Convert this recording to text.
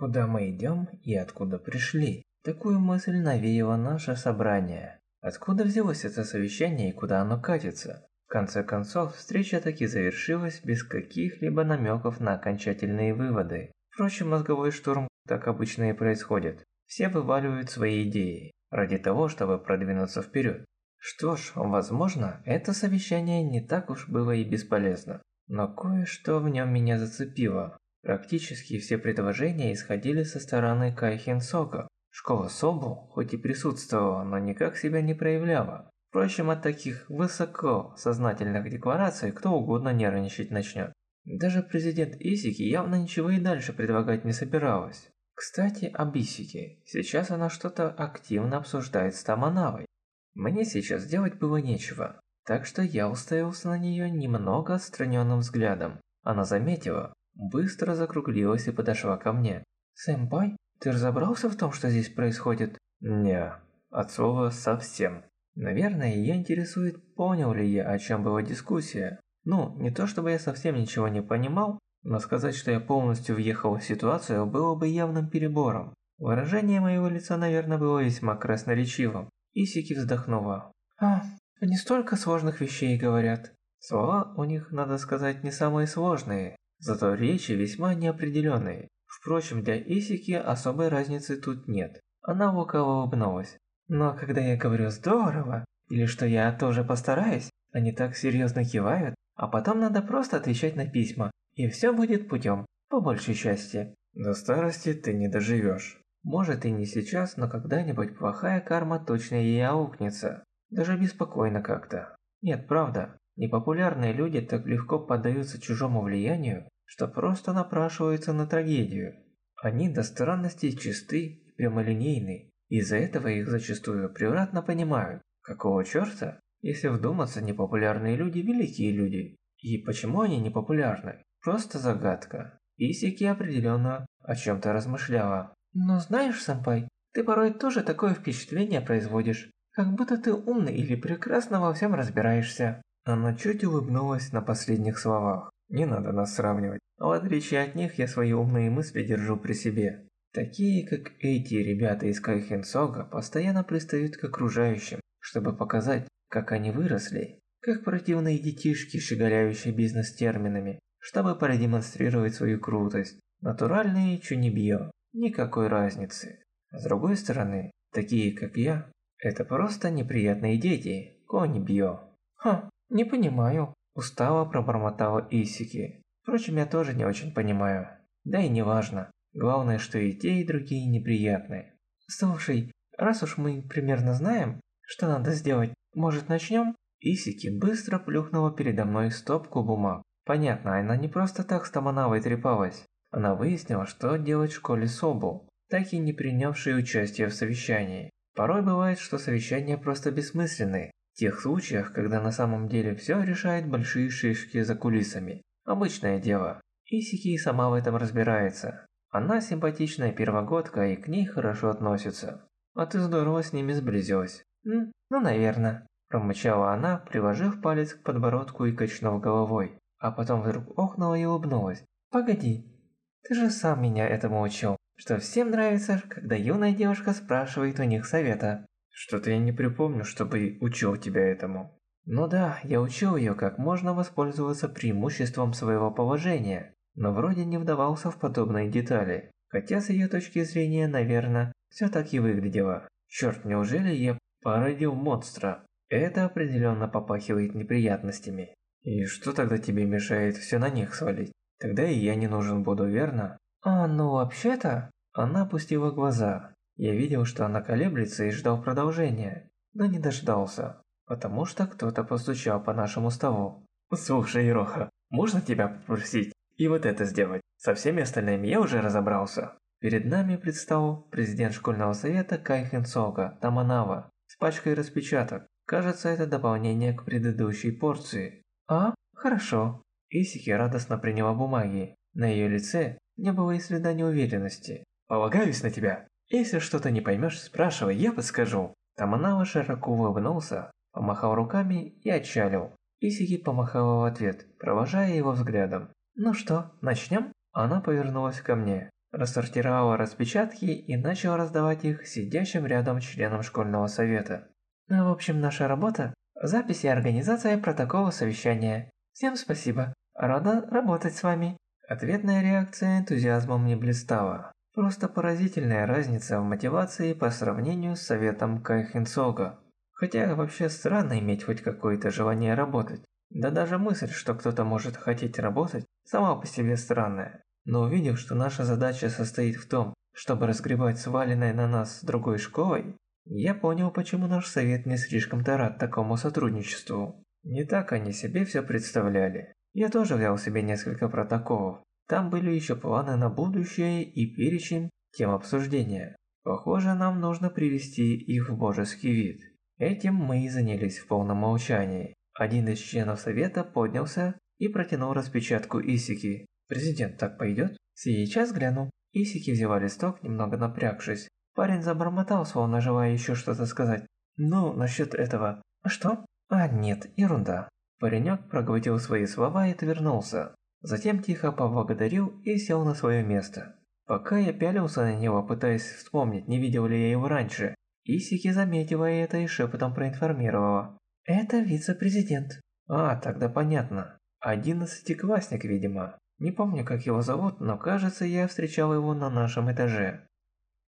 Куда мы идем и откуда пришли? Такую мысль навеяло наше собрание. Откуда взялось это совещание и куда оно катится? В конце концов, встреча таки завершилась без каких-либо намеков на окончательные выводы. Впрочем, мозговой штурм так обычно и происходит. Все вываливают свои идеи ради того, чтобы продвинуться вперед. Что ж, возможно, это совещание не так уж было и бесполезно. Но кое-что в нем меня зацепило. Практически все предложения исходили со стороны Кайхен Сока. Школа Собу хоть и присутствовала, но никак себя не проявляла. Впрочем, от таких высоко сознательных деклараций кто угодно нервничать начнет. Даже президент Исики явно ничего и дальше предлагать не собиралась. Кстати, об Исике. Сейчас она что-то активно обсуждает с Таманавой. Мне сейчас делать было нечего, так что я уставился на нее немного отстраненным взглядом. Она заметила, быстро закруглилась и подошла ко мне. «Сэмпай, ты разобрался в том, что здесь происходит?» «Не, от слова совсем». Наверное, ее интересует, понял ли я, о чем была дискуссия. Ну, не то чтобы я совсем ничего не понимал, но сказать, что я полностью въехал в ситуацию, было бы явным перебором. Выражение моего лица, наверное, было весьма красноречивым. Исики вздохнула. «А, они столько сложных вещей говорят. Слова у них, надо сказать, не самые сложные, зато речи весьма неопределенные. Впрочем, для Исики особой разницы тут нет. Она лукаво улыбнулась. Но когда я говорю «здорово» или что я тоже постараюсь, они так серьезно кивают, а потом надо просто отвечать на письма, и все будет путем, по большей части. До старости ты не доживешь. Может и не сейчас, но когда-нибудь плохая карма точно ей аукнется. Даже беспокойно как-то. Нет, правда, непопулярные люди так легко поддаются чужому влиянию, что просто напрашиваются на трагедию. Они до странности чисты и прямолинейны, из-за этого их зачастую превратно понимают. Какого черта? Если вдуматься, непопулярные люди – великие люди. И почему они непопулярны? Просто загадка. Исики определенно о чем-то размышляла. Но знаешь, сэмпай, ты порой тоже такое впечатление производишь, как будто ты умный или прекрасно во всем разбираешься. Она чуть улыбнулась на последних словах. Не надо нас сравнивать. В отличие от них, я свои умные мысли держу при себе. Такие, как эти ребята из Кайхенсога, постоянно пристают к окружающим, чтобы показать, как они выросли, как противные детишки, щеголяющие бизнес-терминами, чтобы продемонстрировать свою крутость. Натуральные чунибьё, никакой разницы. С другой стороны, такие как я, это просто неприятные дети, конибьё. Ха, не понимаю, устало пробормотала Исики. Впрочем, я тоже не очень понимаю. Да и не важно. Главное, что и те, и другие неприятные. Слушай, раз уж мы примерно знаем, что надо сделать, может начнем? Исики быстро плюхнула передо мной стопку бумаг. Понятно, она не просто так с Таманавой трепалась. Она выяснила, что делать в школе Собу, так и не принявшей участие в совещании. Порой бывает, что совещания просто бессмысленны. Тех случаях, когда на самом деле все решает большие шишки за кулисами. Обычное дело. Исики сама в этом разбирается. Она симпатичная первогодка и к ней хорошо относится. А ты здорово с ними сблизилась. Ну, наверное. Промычала она, приложив палец к подбородку и качнув головой. А потом вдруг охнула и улыбнулась. Погоди, ты же сам меня этому учил, что всем нравится, когда юная девушка спрашивает у них совета. Что-то я не припомню, чтобы учил тебя этому. Ну да, я учил ее, как можно воспользоваться преимуществом своего положения но вроде не вдавался в подобные детали. Хотя с ее точки зрения, наверное, все так и выглядело. Черт, неужели я породил монстра? Это определенно попахивает неприятностями. И что тогда тебе мешает все на них свалить? Тогда и я не нужен буду, верно? А, ну вообще-то... Она опустила глаза. Я видел, что она колеблется и ждал продолжения, но не дождался, потому что кто-то постучал по нашему столу. «Слушай, Ироха, можно тебя попросить?» И вот это сделать. Со всеми остальными я уже разобрался. Перед нами предстал президент школьного совета Кайхен Сога Таманава с пачкой распечаток. Кажется, это дополнение к предыдущей порции. А? Хорошо. Исики радостно приняла бумаги. На ее лице не было и следа неуверенности. Полагаюсь на тебя. Если что-то не поймешь, спрашивай, я подскажу. Таманава широко улыбнулся, помахал руками и отчалил. Исики помахала в ответ, провожая его взглядом. «Ну что, начнем?» Она повернулась ко мне. рассортировал распечатки и начал раздавать их сидящим рядом членам школьного совета. Ну, в общем, наша работа – запись и организация протокола совещания. Всем спасибо. Рада работать с вами. Ответная реакция энтузиазмом не блистала. Просто поразительная разница в мотивации по сравнению с советом Кайхенсога. Хотя вообще странно иметь хоть какое-то желание работать. Да даже мысль, что кто-то может хотеть работать, сама по себе странная. Но увидев, что наша задача состоит в том, чтобы разгребать сваленное на нас другой школой, я понял, почему наш совет не слишком-то рад такому сотрудничеству. Не так они себе все представляли. Я тоже взял себе несколько протоколов. Там были еще планы на будущее и перечень тем обсуждения. Похоже, нам нужно привести их в божеский вид. Этим мы и занялись в полном молчании. Один из членов совета поднялся и протянул распечатку Исики. «Президент, так пойдет?» «Сейчас гляну». Исики взяла листок, немного напрягшись. Парень забормотал, словно желая еще что-то сказать. «Ну, насчет этого...» «Что?» «А, нет, ерунда». Паренек проглотил свои слова и отвернулся. Затем тихо поблагодарил и сел на свое место. Пока я пялился на него, пытаясь вспомнить, не видел ли я его раньше, Исики заметила это и шепотом проинформировала. «Это вице-президент». «А, тогда понятно. Одиннадцатиклассник, видимо. Не помню, как его зовут, но кажется, я встречал его на нашем этаже.